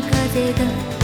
風が